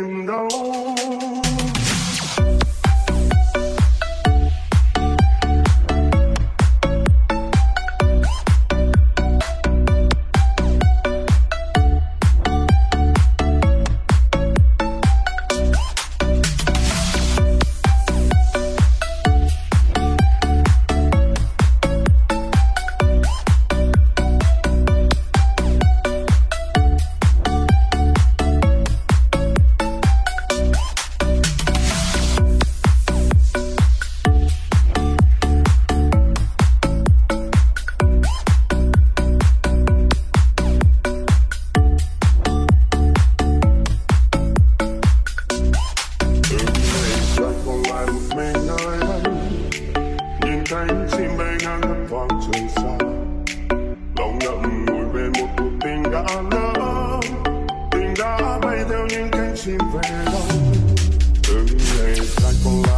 window. một mình nơi anh nhìn cánh chim bay ngang ngất vang trời xa. Lòng ngậm ngùi về một cuộc tình đã lỡ tình đã bay theo những cánh chim về đâu. Từng ngày dài còn lại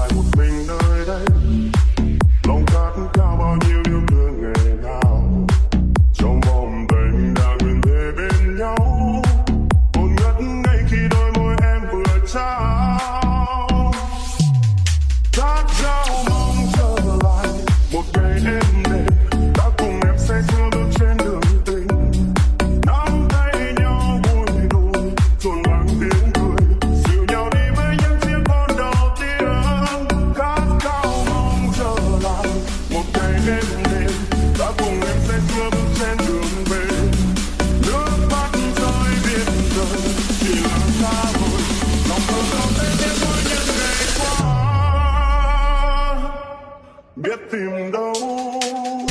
Oh.